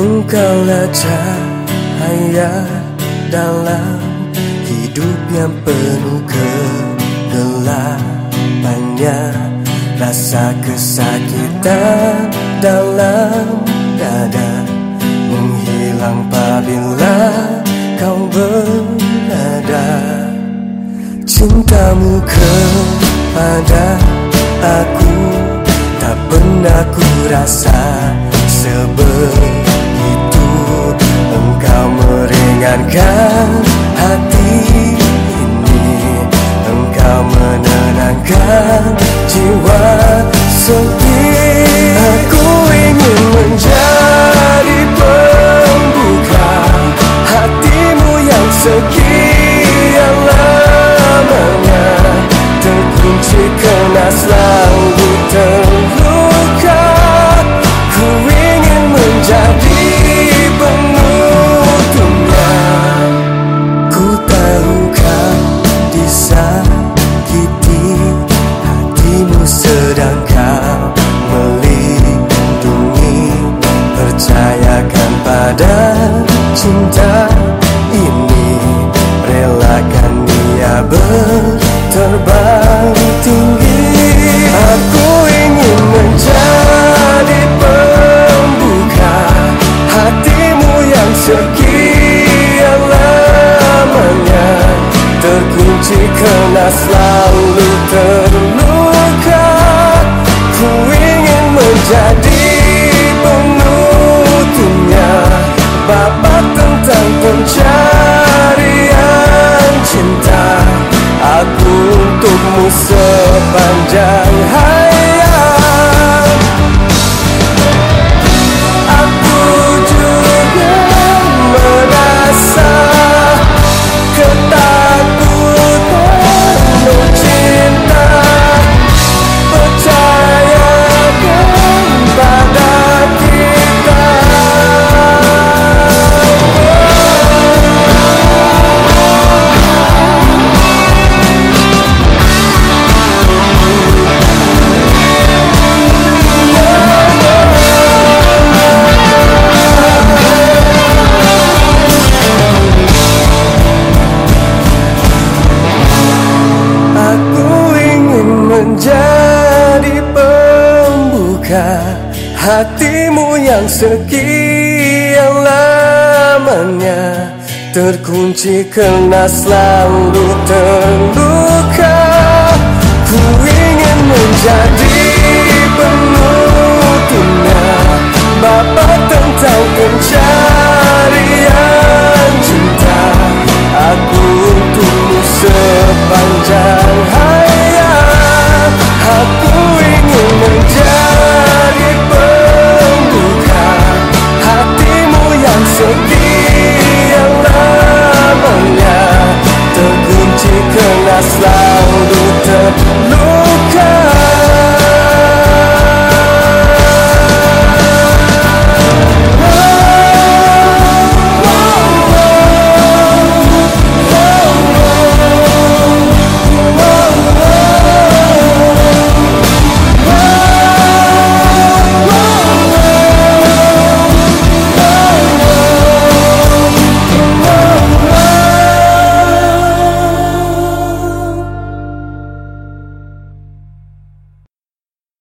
Engkaulah cahaya dalam hidup yang penuh kegelapannya. Rasa kesakitan dalam dada Menghilang apabila kau berada. Cintamu kepada aku Tak pernah ku rasa meringankan hati ini. Engkau menenangkan jiwa sempit. Aku ingin menjadi pembuka Hatimu yang sekian cinta ini. Relakan dia berterbang tinggi. Aku ingin menjadi pembuka Hatimu yang sekian lamanya. Terkunci kena selalu hatimu yang sekian lamanya Terkunci karena selalu terluka? Ku ingin menjadi